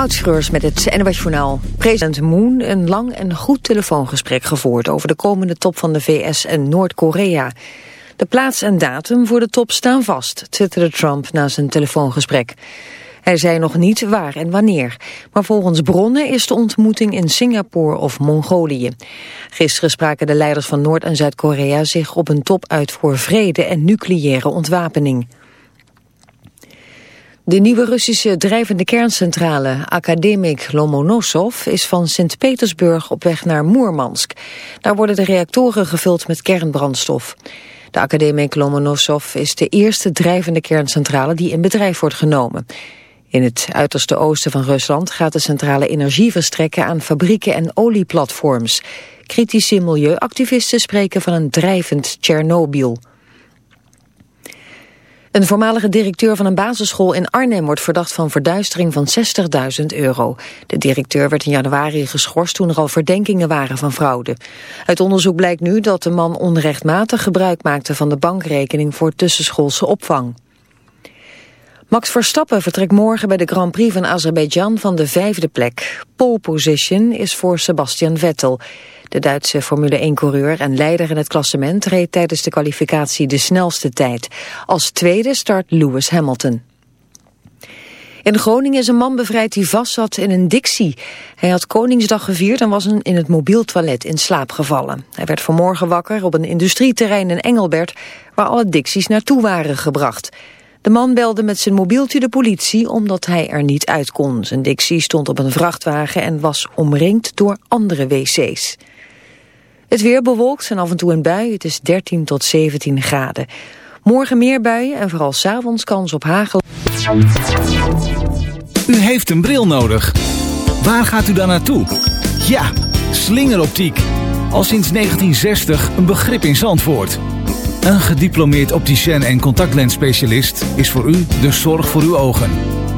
Moutschreurs met het NWS Journaal. President Moon een lang en goed telefoongesprek gevoerd... over de komende top van de VS en Noord-Korea. De plaats en datum voor de top staan vast, twitterde Trump na zijn telefoongesprek. Hij zei nog niet waar en wanneer. Maar volgens bronnen is de ontmoeting in Singapore of Mongolië. Gisteren spraken de leiders van Noord- en Zuid-Korea zich op een top uit voor vrede en nucleaire ontwapening. De nieuwe Russische drijvende kerncentrale Akademik Lomonosov is van Sint-Petersburg op weg naar Moermansk. Daar worden de reactoren gevuld met kernbrandstof. De Akademik Lomonosov is de eerste drijvende kerncentrale die in bedrijf wordt genomen. In het uiterste oosten van Rusland gaat de centrale energie verstrekken aan fabrieken en olieplatforms. Kritische milieuactivisten spreken van een drijvend Tsjernobyl. Een voormalige directeur van een basisschool in Arnhem wordt verdacht van verduistering van 60.000 euro. De directeur werd in januari geschorst toen er al verdenkingen waren van fraude. Uit onderzoek blijkt nu dat de man onrechtmatig gebruik maakte van de bankrekening voor tussenschoolse opvang. Max Verstappen vertrekt morgen bij de Grand Prix van Azerbeidzjan van de vijfde plek. Pole position is voor Sebastian Vettel. De Duitse Formule 1-coureur en leider in het klassement reed tijdens de kwalificatie de snelste tijd. Als tweede start Lewis Hamilton. In Groningen is een man bevrijd die vastzat in een dictie. Hij had Koningsdag gevierd en was in het mobiel toilet in slaap gevallen. Hij werd vanmorgen wakker op een industrieterrein in Engelbert... waar alle dicties naartoe waren gebracht. De man belde met zijn mobieltje de politie omdat hij er niet uit kon. Zijn dictie stond op een vrachtwagen en was omringd door andere wc's. Het weer bewolkt en af en toe een bui. Het is 13 tot 17 graden. Morgen meer buien en vooral s'avonds kans op hagel. U heeft een bril nodig. Waar gaat u dan naartoe? Ja, slingeroptiek. Al sinds 1960 een begrip in Zandvoort. Een gediplomeerd opticien en contactlensspecialist is voor u de zorg voor uw ogen.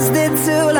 the two.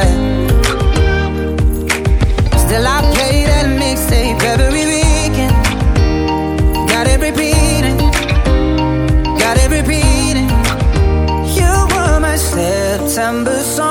December song.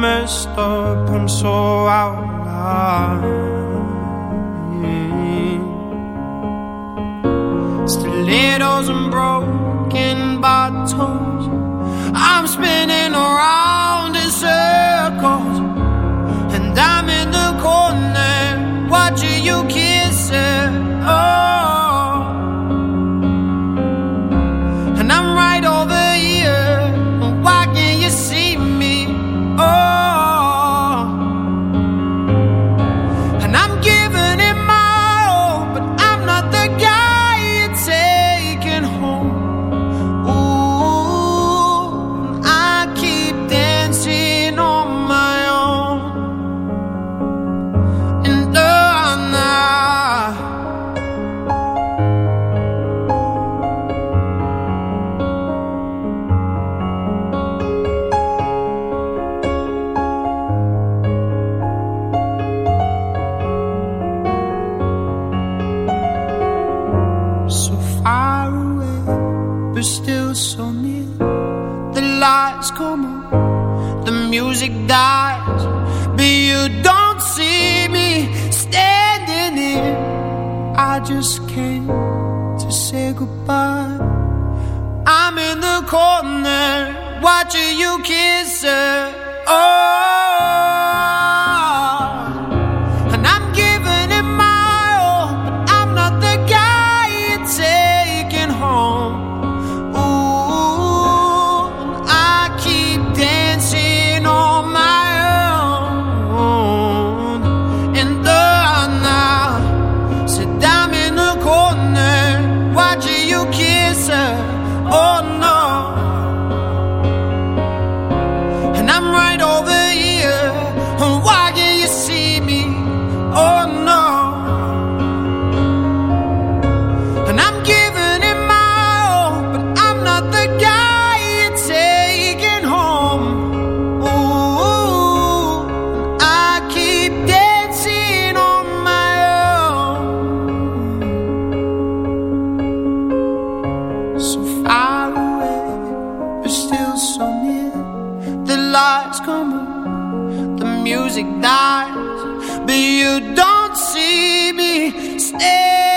messed up and so out of line. Yeah. Stilettos and broken bottles. I'm spinning around in circles, and I'm in the corner watching you. Keep summer, the music dies, but you don't see me stay.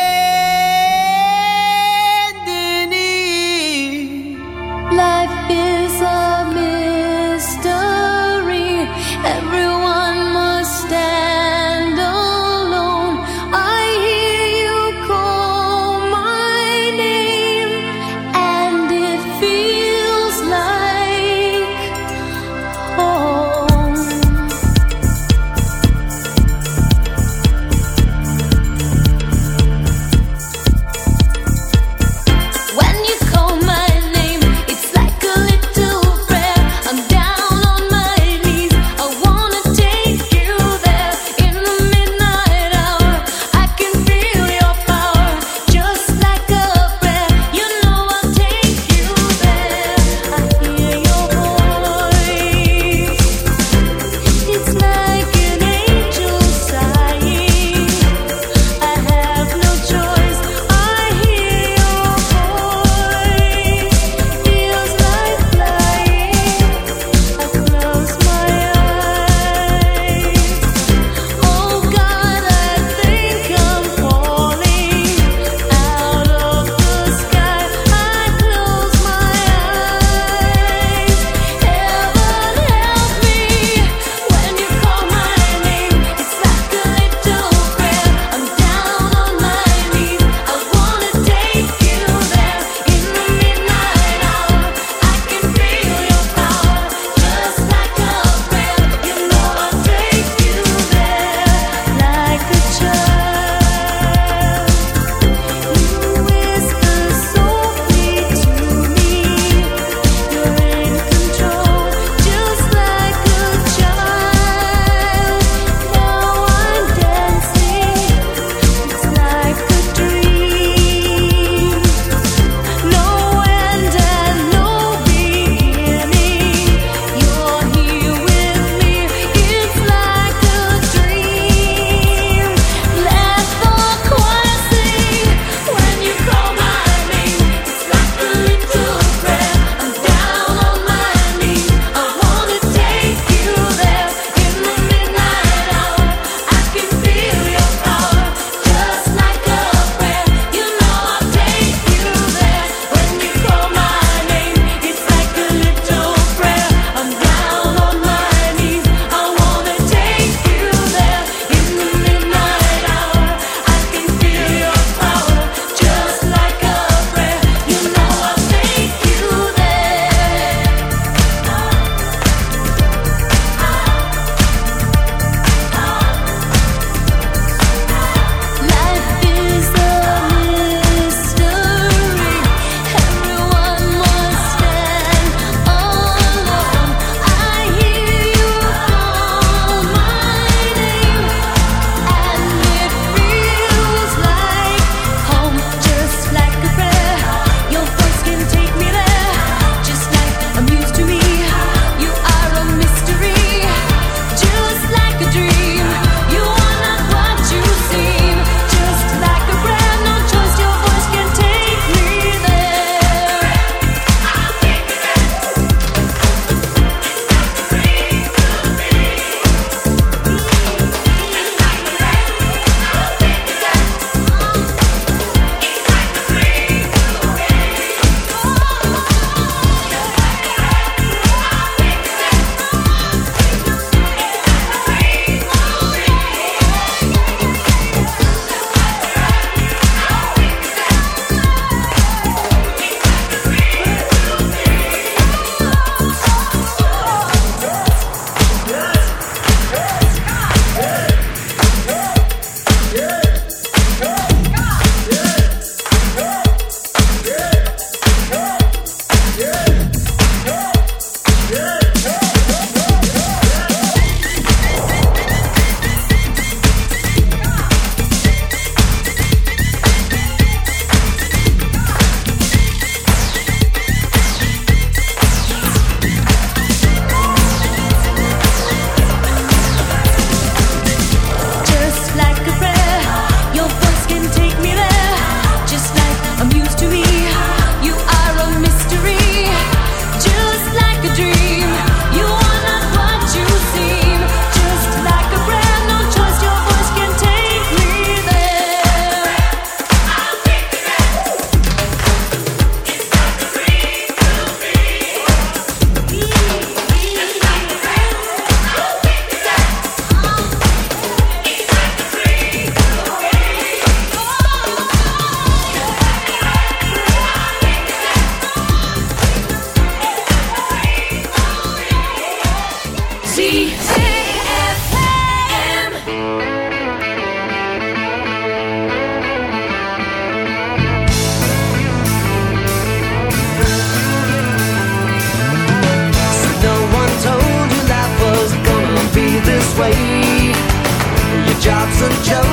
and Joe.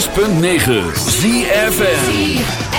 106.9 ZFM.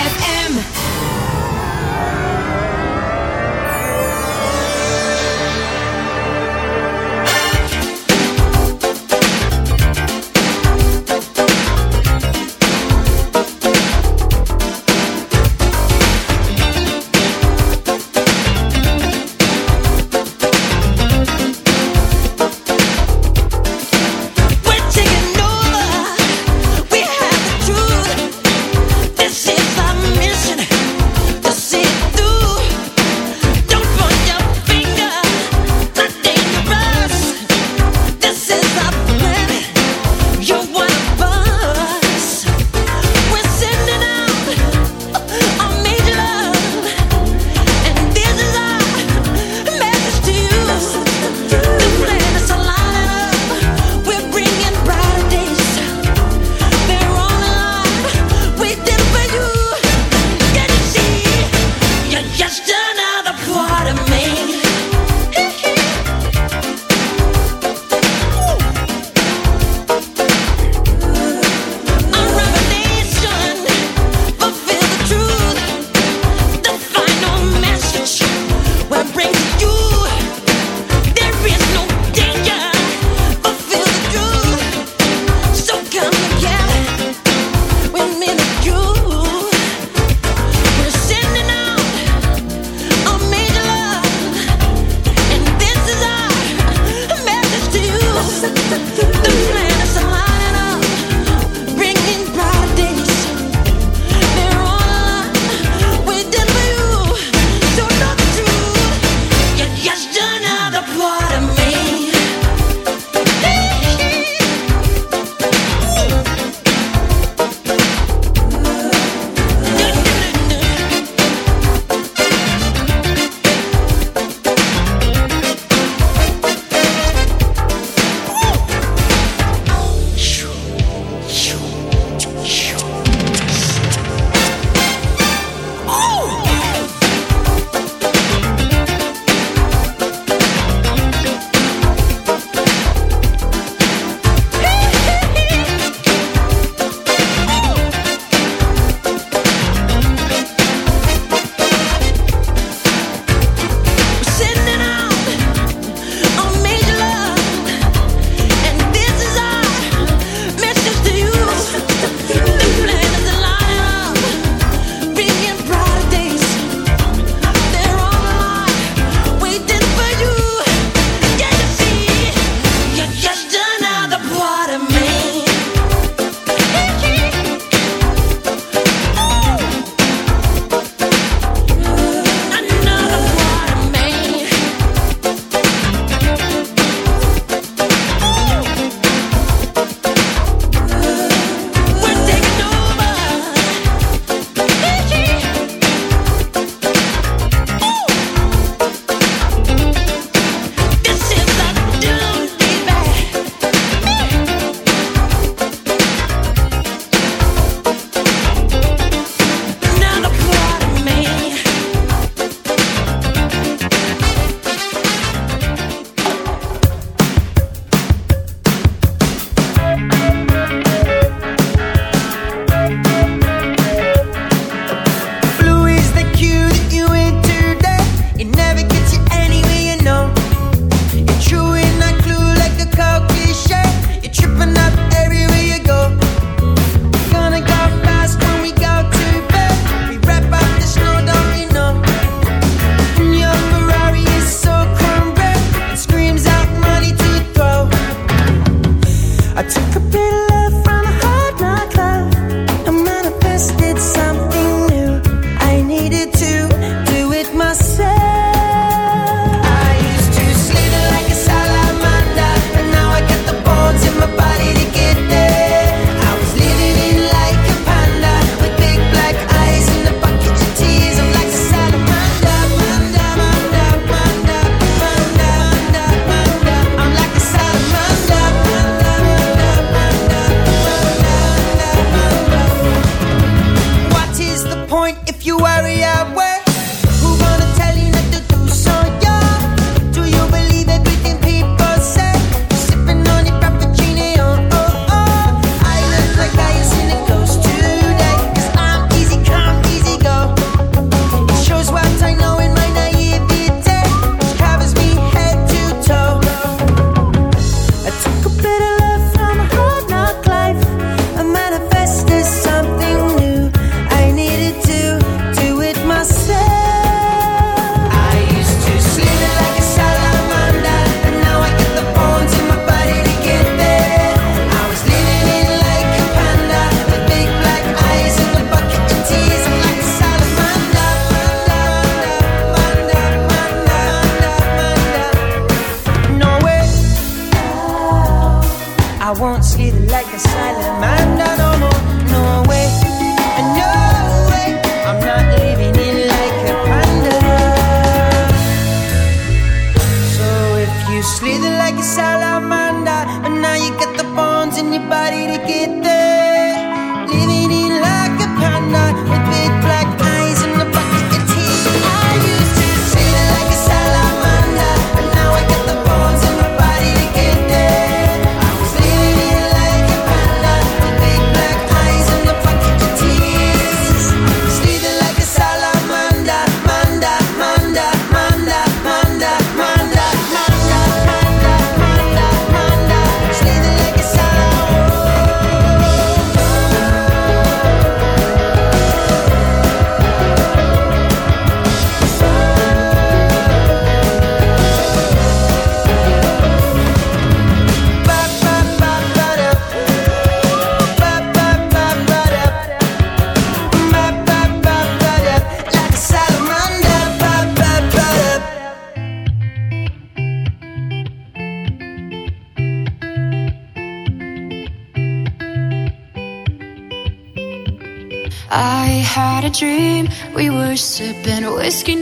Sipping whiskey